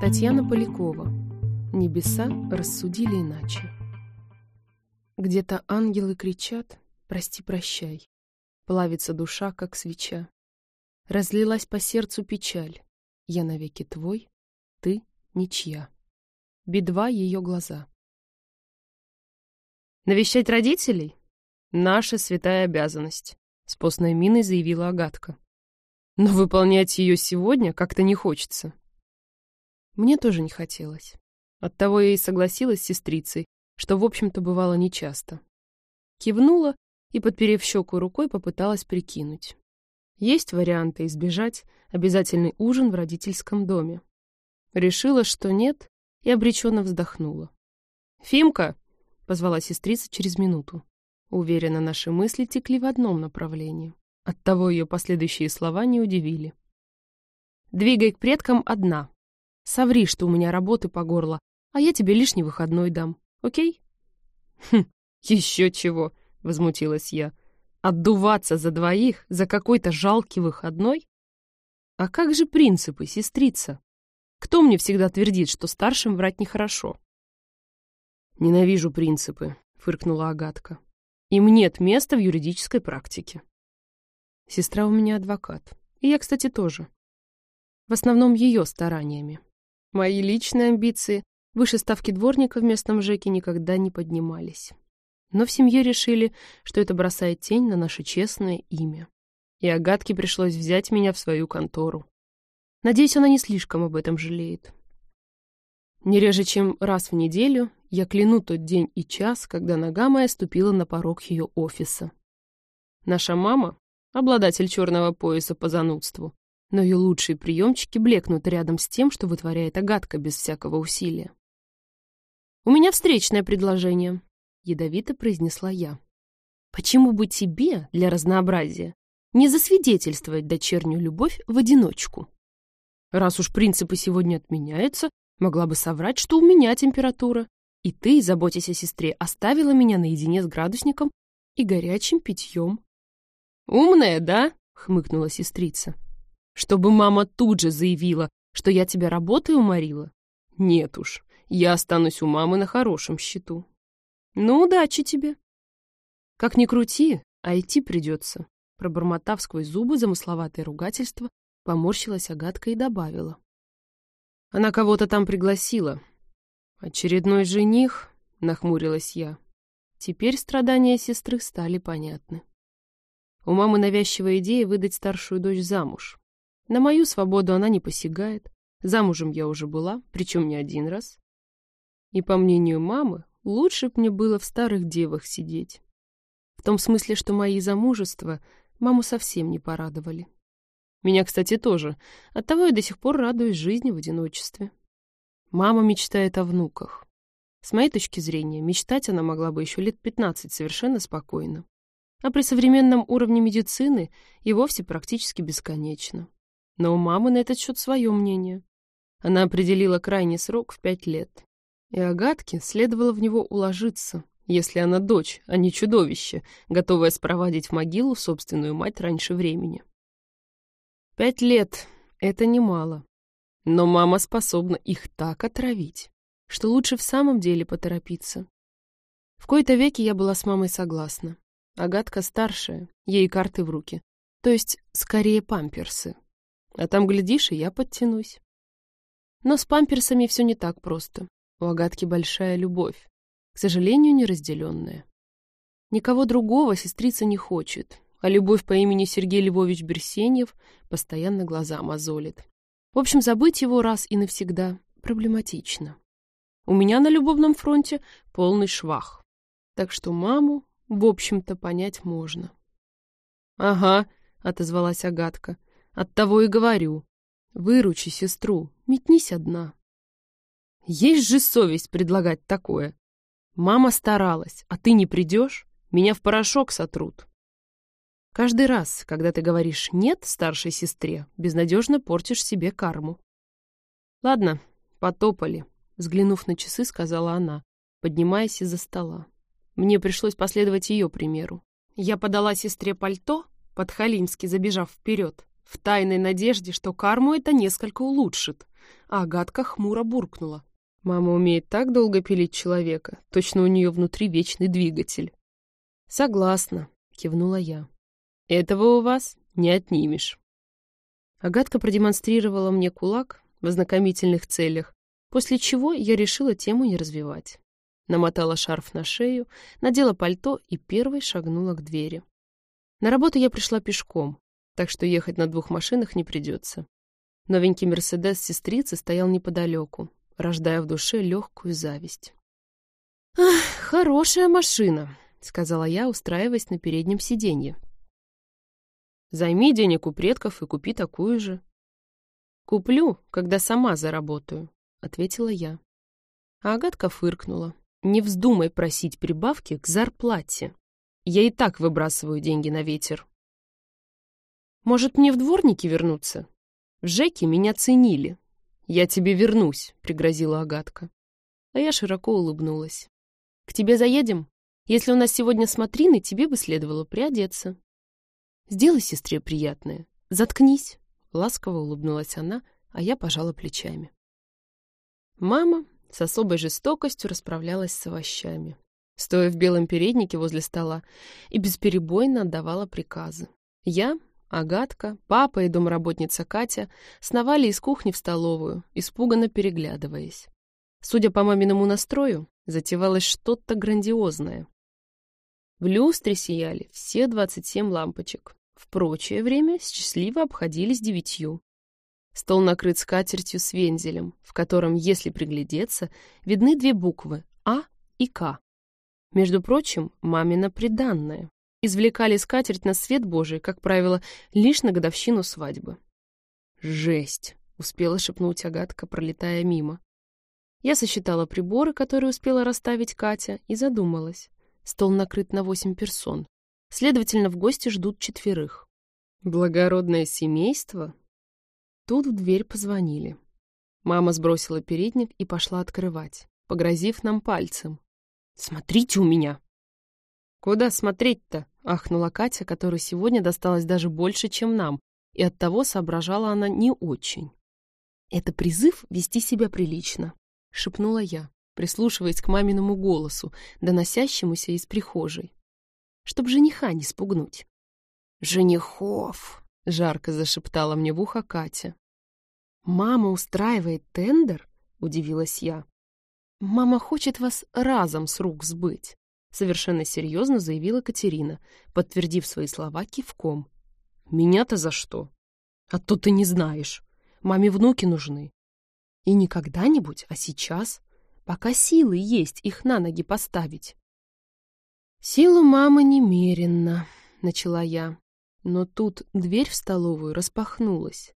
Татьяна Полякова. Небеса рассудили иначе. Где-то ангелы кричат «Прости, прощай». Плавится душа, как свеча. Разлилась по сердцу печаль. Я навеки твой, ты ничья. Бедва ее глаза. Навещать родителей? Наша святая обязанность, с постной миной заявила Агатка. Но выполнять ее сегодня как-то не хочется. Мне тоже не хотелось. Оттого я и согласилась с сестрицей, что, в общем-то, бывало нечасто. Кивнула и, подперев щеку рукой, попыталась прикинуть. Есть варианты избежать обязательный ужин в родительском доме. Решила, что нет, и обреченно вздохнула. «Фимка!» — позвала сестрица через минуту. Уверена, наши мысли текли в одном направлении. Оттого ее последующие слова не удивили. «Двигай к предкам одна. Соври, что у меня работы по горло, а я тебе лишний выходной дам. Окей?» «Хм, еще чего!» — возмутилась я. «Отдуваться за двоих за какой-то жалкий выходной? А как же принципы, сестрица? Кто мне всегда твердит, что старшим врать нехорошо?» «Ненавижу принципы», — фыркнула Агатка. «Им нет места в юридической практике». Сестра у меня адвокат. И я, кстати, тоже. В основном ее стараниями. Мои личные амбиции выше ставки дворника в местном ЖЭКе никогда не поднимались. Но в семье решили, что это бросает тень на наше честное имя. И Агатке пришлось взять меня в свою контору. Надеюсь, она не слишком об этом жалеет. Не реже, чем раз в неделю я кляну тот день и час, когда нога моя ступила на порог ее офиса. Наша мама — обладатель черного пояса по занудству, но ее лучшие приемчики блекнут рядом с тем, что вытворяет Агатка без всякого усилия. «У меня встречное предложение», — ядовито произнесла я. «Почему бы тебе, для разнообразия, не засвидетельствовать дочернюю любовь в одиночку? Раз уж принципы сегодня отменяются, могла бы соврать, что у меня температура, и ты, заботясь о сестре, оставила меня наедине с градусником и горячим питьем». «Умная, да?» — хмыкнула сестрица. Чтобы мама тут же заявила, что я тебя работой уморила? Нет уж, я останусь у мамы на хорошем счету. Ну, удачи тебе. Как ни крути, а идти придется. Пробормотав сквозь зубы замысловатое ругательство, поморщилась Агатка и добавила. Она кого-то там пригласила. Очередной жених, нахмурилась я. Теперь страдания сестры стали понятны. У мамы навязчивая идея выдать старшую дочь замуж. На мою свободу она не посягает. Замужем я уже была, причем не один раз. И, по мнению мамы, лучше б мне было в старых девах сидеть. В том смысле, что мои замужества маму совсем не порадовали. Меня, кстати, тоже. Оттого я до сих пор радуюсь жизни в одиночестве. Мама мечтает о внуках. С моей точки зрения, мечтать она могла бы еще лет 15 совершенно спокойно. А при современном уровне медицины и вовсе практически бесконечно. Но у мамы на этот счет свое мнение. Она определила крайний срок в пять лет. И Агатке следовало в него уложиться, если она дочь, а не чудовище, готовая спровадить в могилу собственную мать раньше времени. Пять лет — это немало. Но мама способна их так отравить, что лучше в самом деле поторопиться. В кои-то веки я была с мамой согласна. Агатка старшая, ей карты в руки. То есть, скорее, памперсы. А там, глядишь, и я подтянусь. Но с памперсами все не так просто. У Агатки большая любовь, к сожалению, неразделенная. Никого другого сестрица не хочет, а любовь по имени Сергей Львович Берсеньев постоянно глаза мозолит. В общем, забыть его раз и навсегда проблематично. У меня на любовном фронте полный швах. Так что маму, в общем-то, понять можно. — Ага, — отозвалась Агатка, — Оттого и говорю. Выручи сестру, метнись одна. Есть же совесть предлагать такое. Мама старалась, а ты не придешь, меня в порошок сотрут. Каждый раз, когда ты говоришь «нет» старшей сестре, безнадежно портишь себе карму. Ладно, потопали, взглянув на часы, сказала она, поднимаясь из-за стола. Мне пришлось последовать ее примеру. Я подала сестре пальто, подхалимски забежав вперед, в тайной надежде, что карму это несколько улучшит. а Агатка хмуро буркнула. Мама умеет так долго пилить человека, точно у нее внутри вечный двигатель. Согласна, кивнула я. Этого у вас не отнимешь. Агатка продемонстрировала мне кулак в ознакомительных целях, после чего я решила тему не развивать. Намотала шарф на шею, надела пальто и первой шагнула к двери. На работу я пришла пешком, так что ехать на двух машинах не придется. Новенький «Мерседес» сестрицы стоял неподалеку, рождая в душе легкую зависть. «Ах, хорошая машина», — сказала я, устраиваясь на переднем сиденье. «Займи денег у предков и купи такую же». «Куплю, когда сама заработаю», — ответила я. А Агатка фыркнула. «Не вздумай просить прибавки к зарплате. Я и так выбрасываю деньги на ветер». «Может, мне в дворники вернуться? В ЖЭКе меня ценили». «Я тебе вернусь», — пригрозила Агатка. А я широко улыбнулась. «К тебе заедем?» Если у нас сегодня смотрины, тебе бы следовало приодеться. Сделай сестре приятное. Заткнись. Ласково улыбнулась она, а я пожала плечами. Мама с особой жестокостью расправлялась с овощами, стоя в белом переднике возле стола, и бесперебойно отдавала приказы. Я, Агатка, папа и домработница Катя сновали из кухни в столовую, испуганно переглядываясь. Судя по маминому настрою, затевалось что-то грандиозное. В люстре сияли все двадцать семь лампочек. В прочее время счастливо обходились девятью. Стол накрыт скатертью с вензелем, в котором, если приглядеться, видны две буквы «А» и «К». Между прочим, мамина приданная. Извлекали скатерть на свет Божий, как правило, лишь на годовщину свадьбы. «Жесть!» — успела шепнуть Агатка, пролетая мимо. Я сосчитала приборы, которые успела расставить Катя, и задумалась. Стол накрыт на восемь персон. Следовательно, в гости ждут четверых. Благородное семейство? Тут в дверь позвонили. Мама сбросила передник и пошла открывать, погрозив нам пальцем. «Смотрите у меня!» «Куда смотреть-то?» — ахнула Катя, которой сегодня досталось даже больше, чем нам, и оттого соображала она не очень. «Это призыв вести себя прилично», — шепнула я прислушиваясь к маминому голосу, доносящемуся из прихожей. Чтоб жениха не спугнуть. «Женихов!» — жарко зашептала мне в ухо Катя. «Мама устраивает тендер?» — удивилась я. «Мама хочет вас разом с рук сбыть», — совершенно серьезно заявила Катерина, подтвердив свои слова кивком. «Меня-то за что?» «А то ты не знаешь. Маме внуки нужны». «И не когда-нибудь, а сейчас пока силы есть их на ноги поставить. «Силу мамы немеренно», — начала я. Но тут дверь в столовую распахнулась,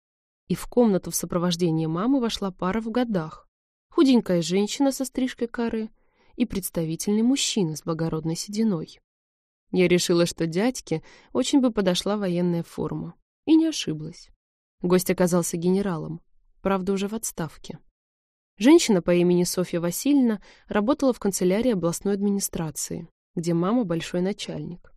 и в комнату в сопровождении мамы вошла пара в годах. Худенькая женщина со стрижкой коры и представительный мужчина с благородной сединой. Я решила, что дядьке очень бы подошла военная форма. И не ошиблась. Гость оказался генералом, правда, уже в отставке. Женщина по имени Софья Васильевна работала в канцелярии областной администрации, где мама большой начальник.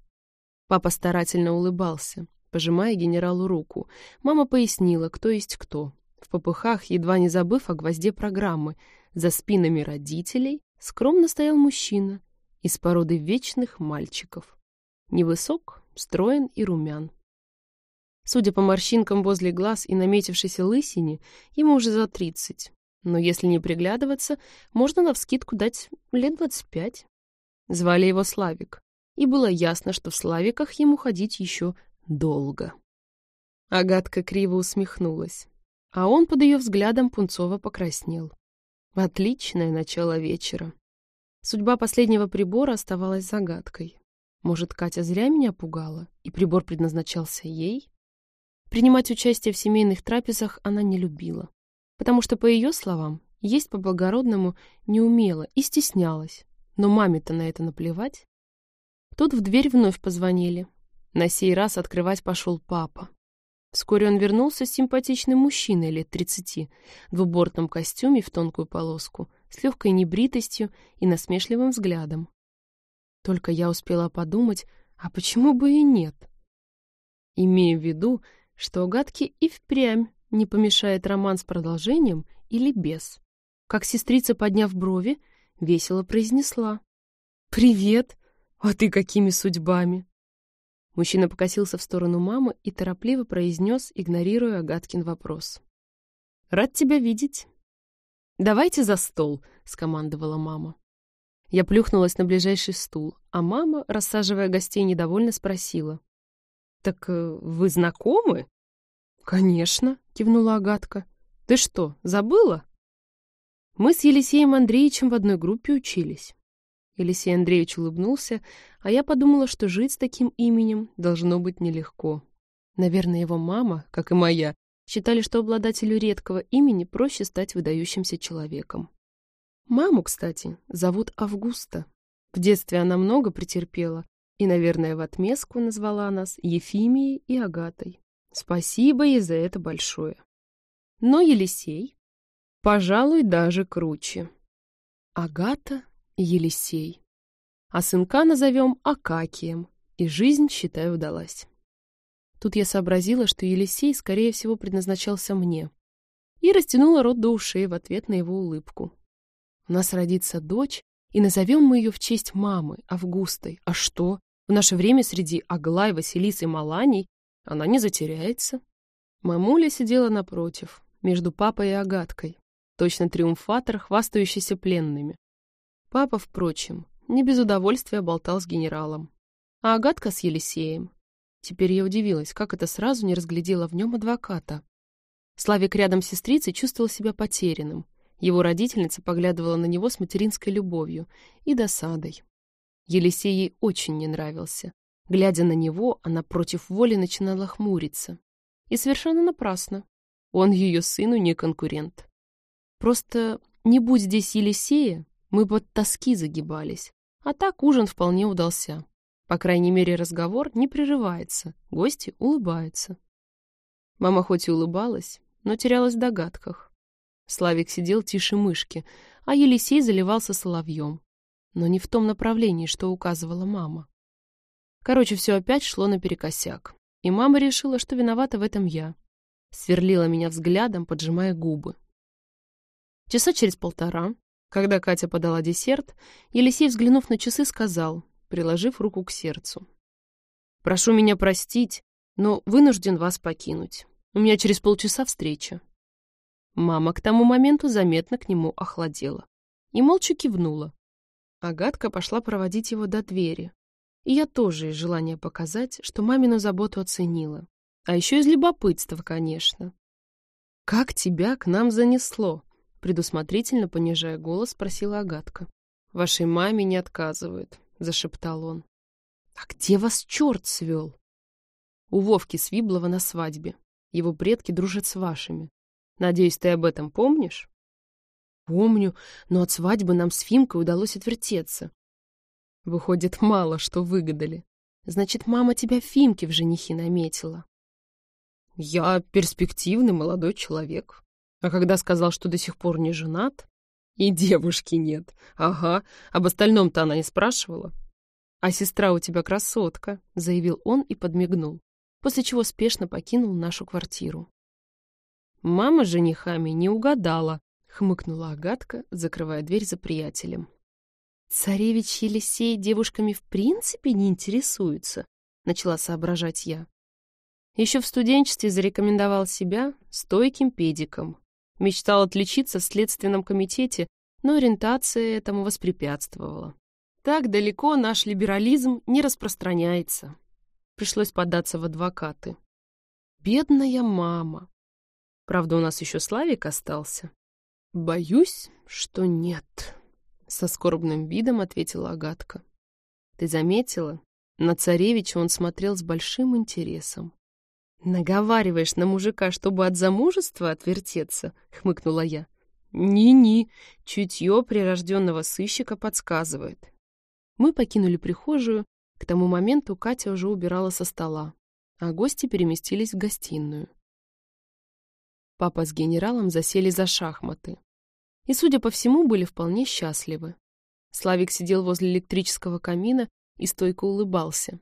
Папа старательно улыбался, пожимая генералу руку. Мама пояснила, кто есть кто. В попыхах, едва не забыв о гвозде программы, за спинами родителей скромно стоял мужчина из породы вечных мальчиков. Невысок, строен и румян. Судя по морщинкам возле глаз и наметившейся лысине, ему уже за тридцать, но если не приглядываться, можно навскидку дать лет двадцать пять. Звали его Славик, и было ясно, что в Славиках ему ходить еще долго. Агатка криво усмехнулась, а он под ее взглядом пунцово покраснел. Отличное начало вечера. Судьба последнего прибора оставалась загадкой. Может, Катя зря меня пугала, и прибор предназначался ей? Принимать участие в семейных трапезах она не любила потому что, по ее словам, есть по-благородному не умела и стеснялась. Но маме-то на это наплевать. Тут в дверь вновь позвонили. На сей раз открывать пошел папа. Вскоре он вернулся с симпатичным мужчиной лет тридцати, в двубортном костюме в тонкую полоску, с легкой небритостью и насмешливым взглядом. Только я успела подумать, а почему бы и нет? Имея в виду, что гадки и впрямь не помешает роман с продолжением или без. Как сестрица, подняв брови, весело произнесла. «Привет! А ты какими судьбами?» Мужчина покосился в сторону мамы и торопливо произнес, игнорируя Агаткин вопрос. «Рад тебя видеть». «Давайте за стол», — скомандовала мама. Я плюхнулась на ближайший стул, а мама, рассаживая гостей, недовольно спросила. «Так э, вы знакомы?» «Конечно», — кивнула Агатка. «Ты что, забыла?» Мы с Елисеем Андреевичем в одной группе учились. Елисей Андреевич улыбнулся, а я подумала, что жить с таким именем должно быть нелегко. Наверное, его мама, как и моя, считали, что обладателю редкого имени проще стать выдающимся человеком. Маму, кстати, зовут Августа. В детстве она много претерпела, и, наверное, в отместку назвала нас Ефимией и Агатой. Спасибо ей за это большое. Но Елисей, пожалуй, даже круче. Агата Елисей. А сынка назовем Акакием, и жизнь, считаю, удалась. Тут я сообразила, что Елисей, скорее всего, предназначался мне, и растянула рот до ушей в ответ на его улыбку. У нас родится дочь, и назовем мы ее в честь мамы, Августой. А что? В наше время среди Аглай, Василисы и Маланий она не затеряется. Мамуля сидела напротив, между папой и Агаткой, точно триумфатор, хвастающийся пленными. Папа, впрочем, не без удовольствия болтал с генералом. А Агатка с Елисеем. Теперь я удивилась, как это сразу не разглядела в нем адвоката. Славик рядом с сестрицей чувствовал себя потерянным. Его родительница поглядывала на него с материнской любовью и досадой. Елисей ей очень не нравился. Глядя на него, она против воли начинала хмуриться. И совершенно напрасно. Он ее сыну не конкурент. Просто не будь здесь Елисея, мы от тоски загибались. А так ужин вполне удался. По крайней мере, разговор не прерывается, гости улыбаются. Мама хоть и улыбалась, но терялась в догадках. Славик сидел тише мышки, а Елисей заливался соловьем. Но не в том направлении, что указывала мама. Короче, все опять шло наперекосяк. И мама решила, что виновата в этом я. Сверлила меня взглядом, поджимая губы. Часа через полтора, когда Катя подала десерт, Елисей, взглянув на часы, сказал, приложив руку к сердцу. «Прошу меня простить, но вынужден вас покинуть. У меня через полчаса встреча. Мама к тому моменту заметно к нему охладела и молча кивнула. Агатка пошла проводить его до двери. И я тоже из желания показать, что мамину заботу оценила. А еще из любопытства, конечно. «Как тебя к нам занесло?» Предусмотрительно понижая голос, спросила Агатка. «Вашей маме не отказывают», — зашептал он. «А где вас черт свел?» «У Вовки Свиблова на свадьбе. Его предки дружат с вашими. Надеюсь, ты об этом помнишь? Помню, но от свадьбы нам с Фимкой удалось отвертеться. Выходит, мало что выгадали. Значит, мама тебя Фимке в женихи наметила. Я перспективный молодой человек. А когда сказал, что до сих пор не женат, и девушки нет. Ага, об остальном-то она не спрашивала. А сестра у тебя красотка, заявил он и подмигнул, после чего спешно покинул нашу квартиру. Мама с женихами не угадала, хмыкнула Агатка, закрывая дверь за приятелем. Царевич Елисей девушками в принципе не интересуется, начала соображать я. Еще в студенчестве зарекомендовал себя стойким педиком. Мечтал отличиться в следственном комитете, но ориентация этому воспрепятствовала. Так далеко наш либерализм не распространяется. Пришлось податься в адвокаты. Бедная мама. Правда, у нас еще Славик остался. Боюсь, что нет, со скорбным видом ответила Агатка. Ты заметила? На царевича он смотрел с большим интересом. «Наговариваешь на мужика, чтобы от замужества отвертеться?» — хмыкнула я. «Ни-ни, чутье прирожденного сыщика подсказывает». Мы покинули прихожую, к тому моменту Катя уже убирала со стола, а гости переместились в гостиную. Папа с генералом засели за шахматы. И, судя по всему, были вполне счастливы. Славик сидел возле электрического камина и стойко улыбался.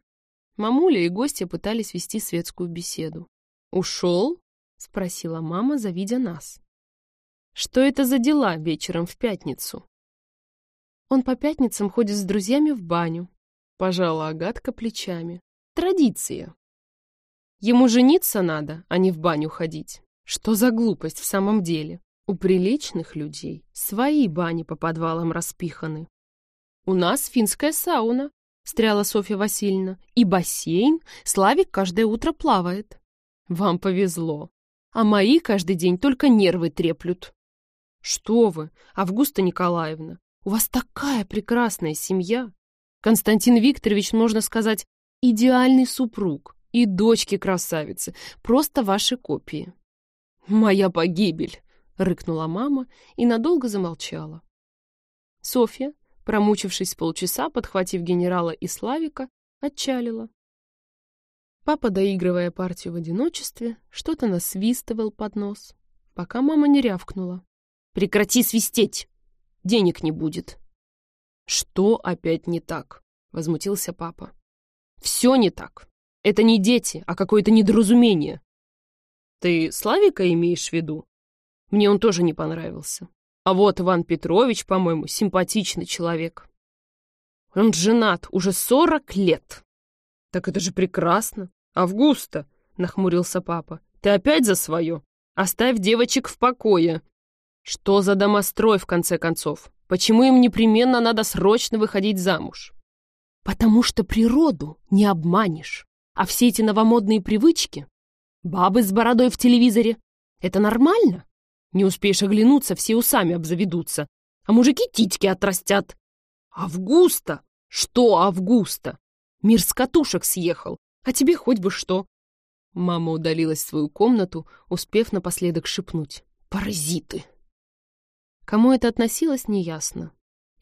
Мамуля и гостья пытались вести светскую беседу. «Ушел?» — спросила мама, завидя нас. «Что это за дела вечером в пятницу?» «Он по пятницам ходит с друзьями в баню», — пожала Агатка плечами. «Традиция». «Ему жениться надо, а не в баню ходить. Что за глупость в самом деле? У приличных людей свои бани по подвалам распиханы. У нас финская сауна, встряла Софья Васильевна, и бассейн, Славик каждое утро плавает. Вам повезло. А мои каждый день только нервы треплют. Что вы, Августа Николаевна, у вас такая прекрасная семья. Константин Викторович, можно сказать, идеальный супруг. И дочки красавицы, просто ваши копии. «Моя погибель!» — рыкнула мама и надолго замолчала. Софья, промучившись полчаса, подхватив генерала и Славика, отчалила. Папа, доигрывая партию в одиночестве, что-то насвистывал под нос, пока мама не рявкнула. «Прекрати свистеть! Денег не будет!» «Что опять не так?» — возмутился папа. «Все не так. Это не дети, а какое-то недоразумение. Ты Славика имеешь в виду? Мне он тоже не понравился. А вот Иван Петрович, по-моему, симпатичный человек. Он женат уже сорок лет. Так это же прекрасно. Августа, нахмурился папа, ты опять за свое? Оставь девочек в покое. Что за домострой, в конце концов? Почему им непременно надо срочно выходить замуж? Потому что природу не обманешь. А все эти новомодные привычки Бабы с бородой в телевизоре. Это нормально? Не успеешь оглянуться, все усами обзаведутся. А мужики титьки отрастят. Августа? Что Августа? Мир с катушек съехал. А тебе хоть бы что. Мама удалилась в свою комнату, успев напоследок шепнуть. Паразиты. Кому это относилось, неясно.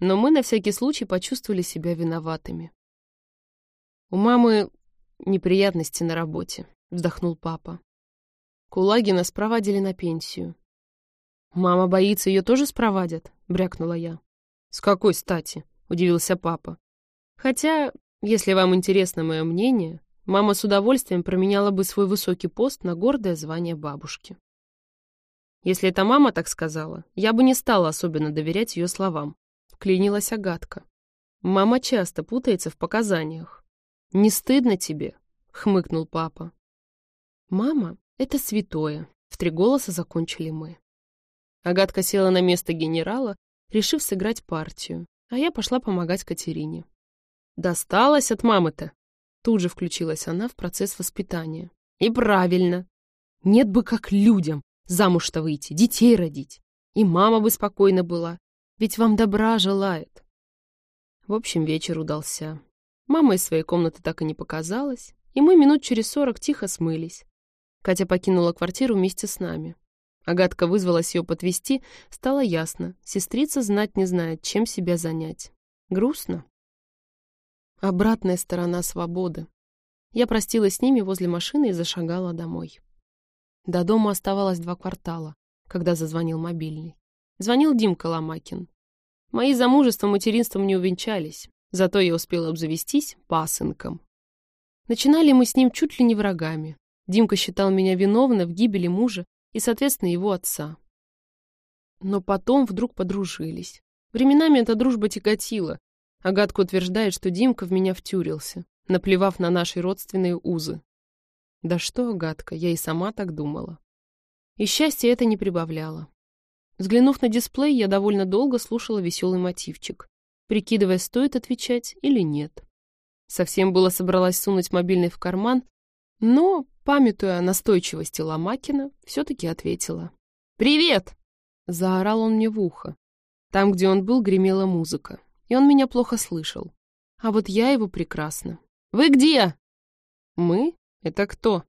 Но мы на всякий случай почувствовали себя виноватыми. У мамы неприятности на работе вздохнул папа. Кулагина спровадили на пенсию. «Мама боится, ее тоже спровадят?» — брякнула я. «С какой стати?» — удивился папа. «Хотя, если вам интересно мое мнение, мама с удовольствием променяла бы свой высокий пост на гордое звание бабушки. Если это мама так сказала, я бы не стала особенно доверять ее словам», — вклинилась Агатка. «Мама часто путается в показаниях». «Не стыдно тебе?» — хмыкнул папа. «Мама — это святое», — в три голоса закончили мы. Агатка села на место генерала, решив сыграть партию, а я пошла помогать Катерине. «Досталось от мамы-то!» Тут же включилась она в процесс воспитания. «И правильно! Нет бы как людям замуж-то выйти, детей родить. И мама бы спокойна была, ведь вам добра желает». В общем, вечер удался. Мама из своей комнаты так и не показалась, и мы минут через сорок тихо смылись. Катя покинула квартиру вместе с нами. Агатка вызвалась ее подвести, стало ясно. Сестрица знать не знает, чем себя занять. Грустно. Обратная сторона свободы. Я простилась с ними возле машины и зашагала домой. До дома оставалось два квартала, когда зазвонил мобильный. Звонил Димка Ломакин. Мои замужеством и материнством не увенчались, зато я успела обзавестись пасынком. Начинали мы с ним чуть ли не врагами, Димка считал меня виновной в гибели мужа и, соответственно, его отца. Но потом вдруг подружились. Временами эта дружба тяготила. Агатка утверждает, что Димка в меня втюрился, наплевав на наши родственные узы. Да что, Агатка, я и сама так думала. И счастье это не прибавляло. Взглянув на дисплей, я довольно долго слушала веселый мотивчик, прикидывая, стоит отвечать или нет. Совсем было собралась сунуть мобильный в карман, но, памятуя о настойчивости Ломакина, все-таки ответила. «Привет!» — заорал он мне в ухо. Там, где он был, гремела музыка, и он меня плохо слышал. А вот я его прекрасно. «Вы где?» «Мы? Это кто?»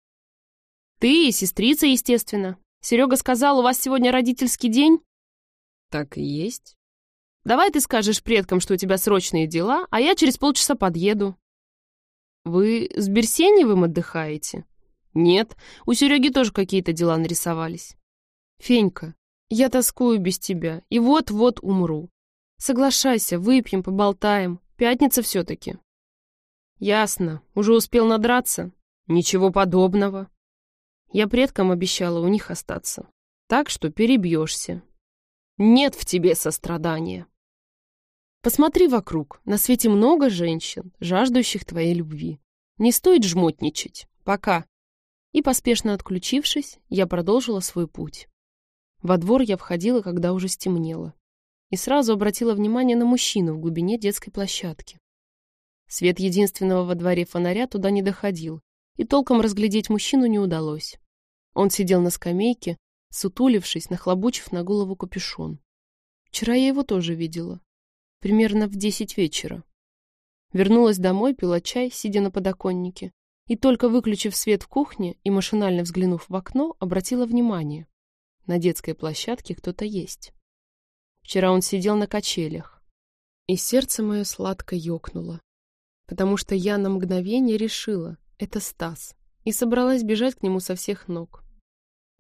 «Ты и сестрица, естественно. Серега сказал, у вас сегодня родительский день?» «Так и есть». «Давай ты скажешь предкам, что у тебя срочные дела, а я через полчаса подъеду». «Вы с Берсеневым отдыхаете?» «Нет, у Сереги тоже какие-то дела нарисовались». «Фенька, я тоскую без тебя и вот-вот умру. Соглашайся, выпьем, поболтаем. Пятница все-таки». «Ясно. Уже успел надраться?» «Ничего подобного». Я предкам обещала у них остаться. Так что перебьешься. Нет в тебе сострадания. Посмотри вокруг. На свете много женщин, жаждущих твоей любви. Не стоит жмотничать. Пока. И, поспешно отключившись, я продолжила свой путь. Во двор я входила, когда уже стемнело. И сразу обратила внимание на мужчину в глубине детской площадки. Свет единственного во дворе фонаря туда не доходил, и толком разглядеть мужчину не удалось. Он сидел на скамейке, сутулившись, нахлобучив на голову капюшон. Вчера я его тоже видела. Примерно в десять вечера. Вернулась домой, пила чай, сидя на подоконнике, и только выключив свет в кухне и машинально взглянув в окно, обратила внимание. На детской площадке кто-то есть. Вчера он сидел на качелях. И сердце мое сладко ёкнуло, потому что я на мгновение решила, это Стас, и собралась бежать к нему со всех ног.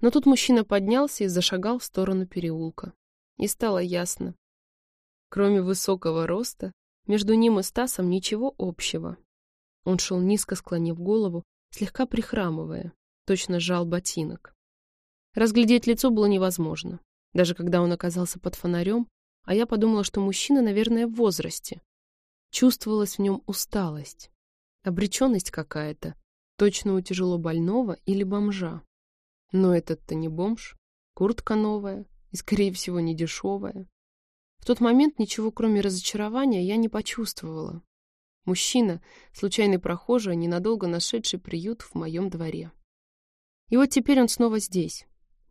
Но тут мужчина поднялся и зашагал в сторону переулка. И стало ясно. Кроме высокого роста, между ним и Стасом ничего общего. Он шел низко склонив голову, слегка прихрамывая, точно жал ботинок. Разглядеть лицо было невозможно, даже когда он оказался под фонарем, а я подумала, что мужчина, наверное, в возрасте. Чувствовалась в нем усталость, обреченность какая-то, точно у тяжело больного или бомжа. Но этот-то не бомж, куртка новая и, скорее всего, не дешевая. В тот момент ничего, кроме разочарования, я не почувствовала. Мужчина, случайный прохожий, ненадолго нашедший приют в моем дворе. И вот теперь он снова здесь.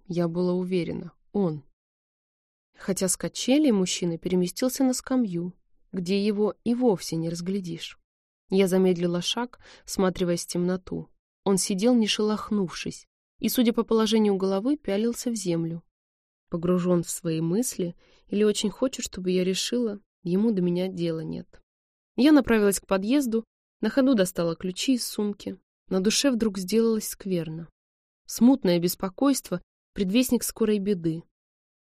Я была уверена, он. Хотя с качелей мужчина переместился на скамью, где его и вовсе не разглядишь. Я замедлила шаг, всматриваясь в темноту. Он сидел, не шелохнувшись, и, судя по положению головы, пялился в землю. Погружен в свои мысли или очень хочет, чтобы я решила, ему до меня дела нет. Я направилась к подъезду, на ходу достала ключи из сумки. На душе вдруг сделалось скверно. Смутное беспокойство — предвестник скорой беды.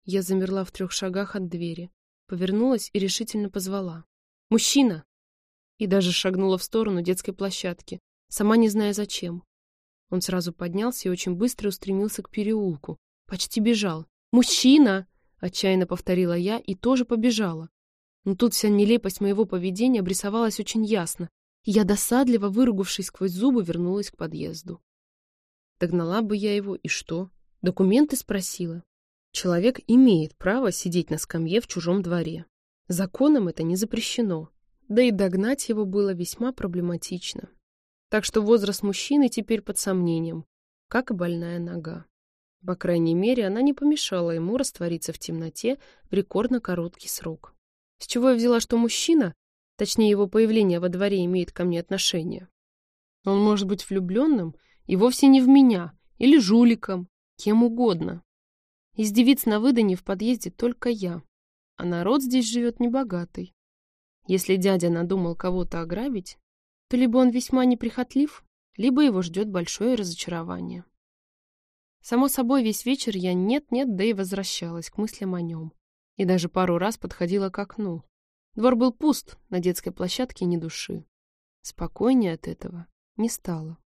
Я замерла в трех шагах от двери, повернулась и решительно позвала. «Мужчина!» И даже шагнула в сторону детской площадки, сама не зная зачем. Он сразу поднялся и очень быстро устремился к переулку. Почти бежал. «Мужчина!» — отчаянно повторила я и тоже побежала. Но тут вся нелепость моего поведения обрисовалась очень ясно, и я, досадливо выругавшись сквозь зубы, вернулась к подъезду. Догнала бы я его, и что? Документы спросила. Человек имеет право сидеть на скамье в чужом дворе. Законом это не запрещено. Да и догнать его было весьма проблематично. Так что возраст мужчины теперь под сомнением, как и больная нога. По крайней мере, она не помешала ему раствориться в темноте в рекордно короткий срок. С чего я взяла, что мужчина, точнее его появление во дворе имеет ко мне отношение? Он может быть влюбленным и вовсе не в меня, или жуликом, кем угодно. Из девиц на выдане в подъезде только я, а народ здесь живет небогатый. Если дядя надумал кого-то ограбить, то либо он весьма неприхотлив, либо его ждет большое разочарование. Само собой, весь вечер я нет-нет, да и возвращалась к мыслям о нем. И даже пару раз подходила к окну. Двор был пуст, на детской площадке ни души. Спокойнее от этого не стало.